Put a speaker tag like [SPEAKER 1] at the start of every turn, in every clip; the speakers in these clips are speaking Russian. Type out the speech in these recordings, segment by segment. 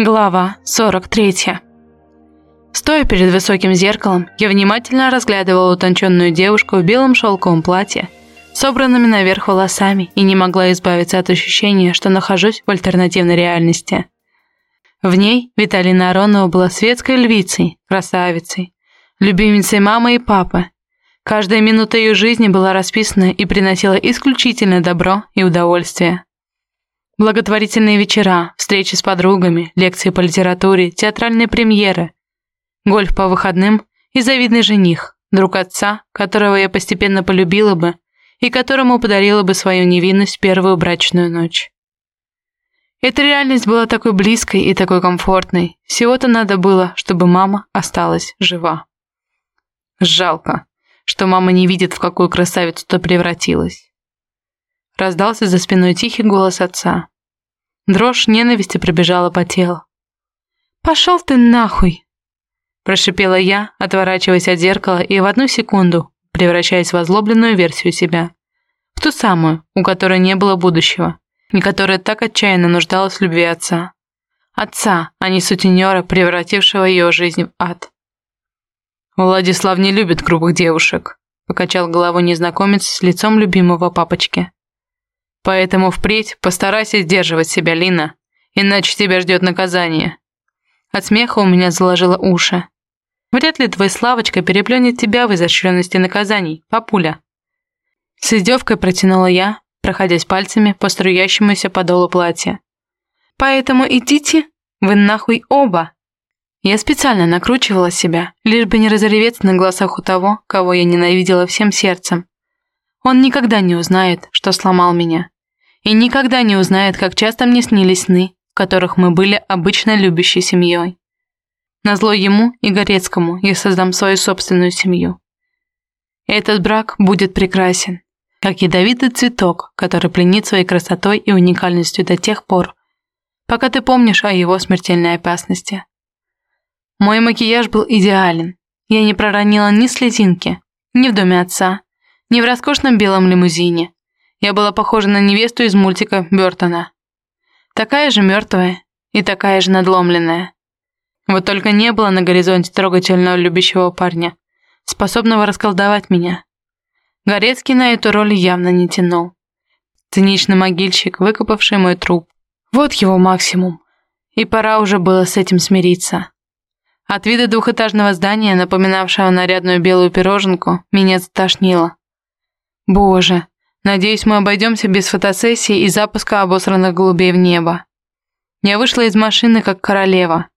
[SPEAKER 1] Глава 43 Стоя перед высоким зеркалом, я внимательно разглядывала утонченную девушку в белом шелковом платье, собранными наверх волосами, и не могла избавиться от ощущения, что нахожусь в альтернативной реальности. В ней Виталина Аронова была светской львицей, красавицей, любимицей мамы и папы. Каждая минута ее жизни была расписана и приносила исключительно добро и удовольствие. Благотворительные вечера, встречи с подругами, лекции по литературе, театральные премьеры, гольф по выходным и завидный жених, друг отца, которого я постепенно полюбила бы и которому подарила бы свою невинность первую брачную ночь. Эта реальность была такой близкой и такой комфортной. Всего-то надо было, чтобы мама осталась жива. Жалко, что мама не видит, в какую красавицу-то превратилась. Раздался за спиной тихий голос отца. Дрожь ненависти пробежала по телу. «Пошел ты нахуй!» Прошипела я, отворачиваясь от зеркала и в одну секунду превращаясь в озлобленную версию себя. В ту самую, у которой не было будущего, и которая так отчаянно нуждалась в любви отца. Отца, а не сутенера, превратившего ее жизнь в ад. «Владислав не любит грубых девушек», – покачал головой незнакомец с лицом любимого папочки. Поэтому впредь постарайся сдерживать себя, Лина, иначе тебя ждет наказание. От смеха у меня заложило уши. Вряд ли твой Славочка переплюнет тебя в изощренности наказаний, папуля. С издевкой протянула я, проходясь пальцами по струящемуся подолу платья. Поэтому идите вы нахуй оба. Я специально накручивала себя, лишь бы не разреветься на глазах у того, кого я ненавидела всем сердцем. Он никогда не узнает, что сломал меня и никогда не узнает, как часто мне снились сны, в которых мы были обычно любящей семьей. Назло ему и Горецкому я создам свою собственную семью. Этот брак будет прекрасен, как ядовитый цветок, который пленит своей красотой и уникальностью до тех пор, пока ты помнишь о его смертельной опасности. Мой макияж был идеален. Я не проронила ни слезинки, ни в доме отца, ни в роскошном белом лимузине, я была похожа на невесту из мультика Бёртона. Такая же мертвая и такая же надломленная. Вот только не было на горизонте трогательного любящего парня, способного расколдовать меня. Горецкий на эту роль явно не тянул. Циничный могильщик, выкопавший мой труп. Вот его максимум. И пора уже было с этим смириться. От вида двухэтажного здания, напоминавшего нарядную белую пироженку, меня затошнило. Боже, Надеюсь, мы обойдемся без фотосессии и запуска обосранных голубей в небо. Я вышла из машины как королева.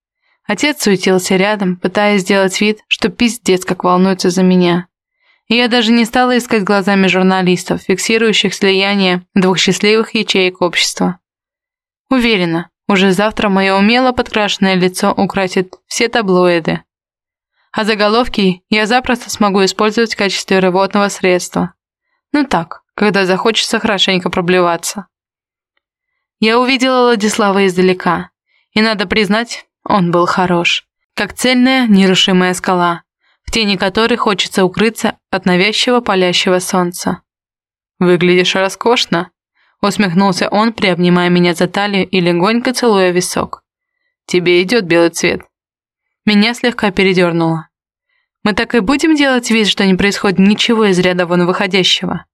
[SPEAKER 1] Отец суетился рядом, пытаясь сделать вид, что пиздец как волнуется за меня. И я даже не стала искать глазами журналистов, фиксирующих слияние двух счастливых ячеек общества. Уверена, уже завтра мое умело подкрашенное лицо украсит все таблоиды. А заголовки я запросто смогу использовать в качестве рвотного средства. Ну так, когда захочется хорошенько проблеваться. Я увидела Владислава издалека, и, надо признать, он был хорош, как цельная нерушимая скала, в тени которой хочется укрыться от навязчивого палящего солнца. «Выглядишь роскошно», — усмехнулся он, приобнимая меня за талию и легонько целуя висок. «Тебе идет белый цвет». Меня слегка передернуло. «Мы так и будем делать вид, что не происходит ничего из ряда вон выходящего?»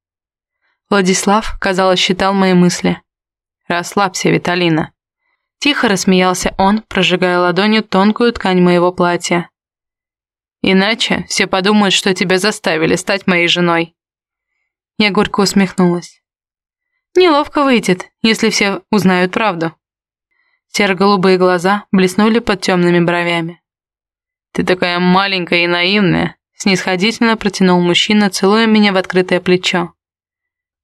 [SPEAKER 1] Владислав, казалось, считал мои мысли. «Расслабься, Виталина». Тихо рассмеялся он, прожигая ладонью тонкую ткань моего платья. «Иначе все подумают, что тебя заставили стать моей женой». Я горько усмехнулась. «Неловко выйдет, если все узнают правду». Серо-голубые глаза блеснули под темными бровями. «Ты такая маленькая и наивная», снисходительно протянул мужчина, целуя меня в открытое плечо.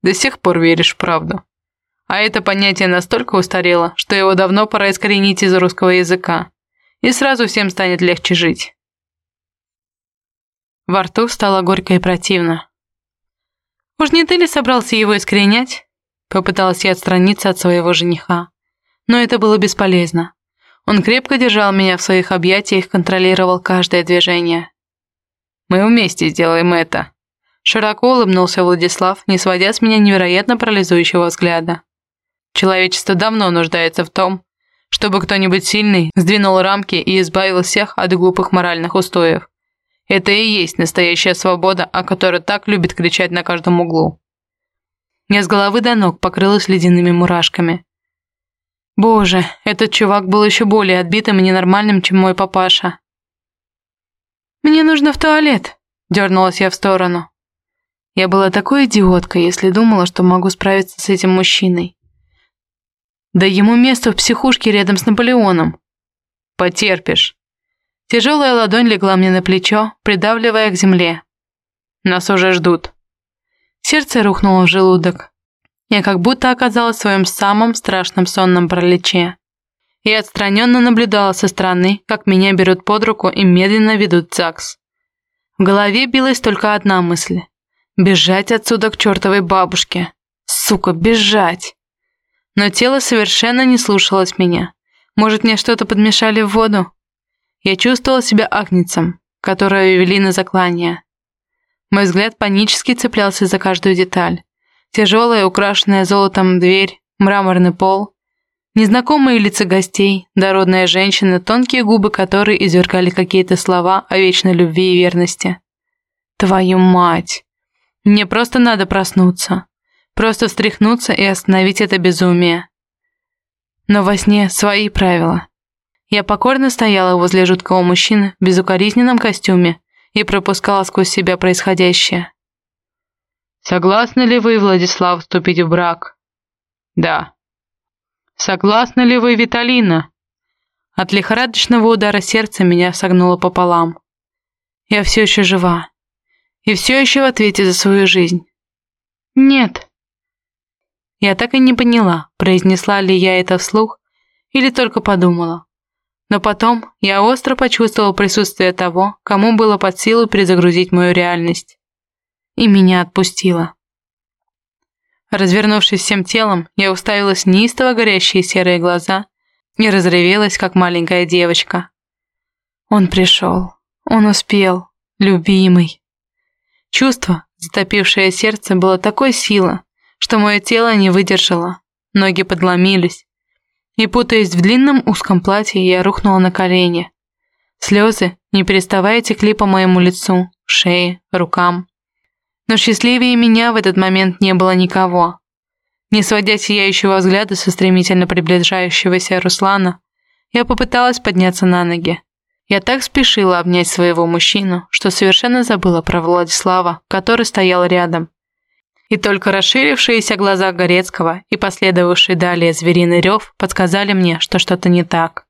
[SPEAKER 1] До сих пор веришь в правду. А это понятие настолько устарело, что его давно пора искоренить из русского языка. И сразу всем станет легче жить. Во рту стало горько и противно. «Уж не ты ли собрался его искоренять?» Попыталась я отстраниться от своего жениха. Но это было бесполезно. Он крепко держал меня в своих объятиях, контролировал каждое движение. «Мы вместе сделаем это», Широко улыбнулся Владислав, не сводя с меня невероятно парализующего взгляда. Человечество давно нуждается в том, чтобы кто-нибудь сильный сдвинул рамки и избавил всех от глупых моральных устоев. Это и есть настоящая свобода, о которой так любит кричать на каждом углу. Я с головы до ног покрылась ледяными мурашками. Боже, этот чувак был еще более отбитым и ненормальным, чем мой папаша. «Мне нужно в туалет», – дернулась я в сторону. Я была такой идиоткой, если думала, что могу справиться с этим мужчиной. Да ему место в психушке рядом с Наполеоном. Потерпишь. Тяжелая ладонь легла мне на плечо, придавливая к земле. Нас уже ждут. Сердце рухнуло в желудок. Я как будто оказалась в своем самом страшном сонном пролече. Я отстраненно наблюдала со стороны, как меня берут под руку и медленно ведут в ЗАГС. В голове билась только одна мысль. Бежать отсюда к чертовой бабушке. Сука, бежать. Но тело совершенно не слушалось меня. Может, мне что-то подмешали в воду? Я чувствовала себя агнецем, которого вели на заклание. Мой взгляд панически цеплялся за каждую деталь. Тяжелая, украшенная золотом дверь, мраморный пол, незнакомые лица гостей, дородная женщина, тонкие губы которой извергали какие-то слова о вечной любви и верности. Твою мать! Мне просто надо проснуться. Просто встряхнуться и остановить это безумие. Но во сне свои правила. Я покорно стояла возле жуткого мужчины в безукоризненном костюме и пропускала сквозь себя происходящее. «Согласны ли вы, Владислав, вступить в брак?» «Да». «Согласны ли вы, Виталина?» От лихорадочного удара сердца меня согнуло пополам. Я все еще жива. И все еще в ответе за свою жизнь. «Нет», я так и не поняла, произнесла ли я это вслух или только подумала. Но потом я остро почувствовала присутствие того, кому было под силу перезагрузить мою реальность. И меня отпустило. Развернувшись всем телом, я уставилась в неистово горящие серые глаза и разревелась, как маленькая девочка. Он пришел. Он успел. Любимый. Чувство, затопившее сердце, было такой силы, что мое тело не выдержало, ноги подломились. И путаясь в длинном узком платье, я рухнула на колени. Слезы, не переставая, текли по моему лицу, шее, рукам. Но счастливее меня в этот момент не было никого. Не сводя сияющего взгляда со стремительно приближающегося Руслана, я попыталась подняться на ноги. Я так спешила обнять своего мужчину, что совершенно забыла про Владислава, который стоял рядом. И только расширившиеся глаза Горецкого и последовавший далее звериный рев подсказали мне, что что-то не так.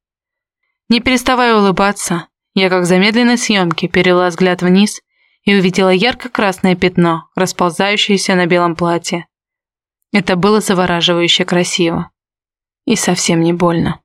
[SPEAKER 1] Не переставая улыбаться, я как замедленной съемке перела взгляд вниз и увидела ярко-красное пятно, расползающееся на белом платье. Это было завораживающе красиво. И совсем не больно.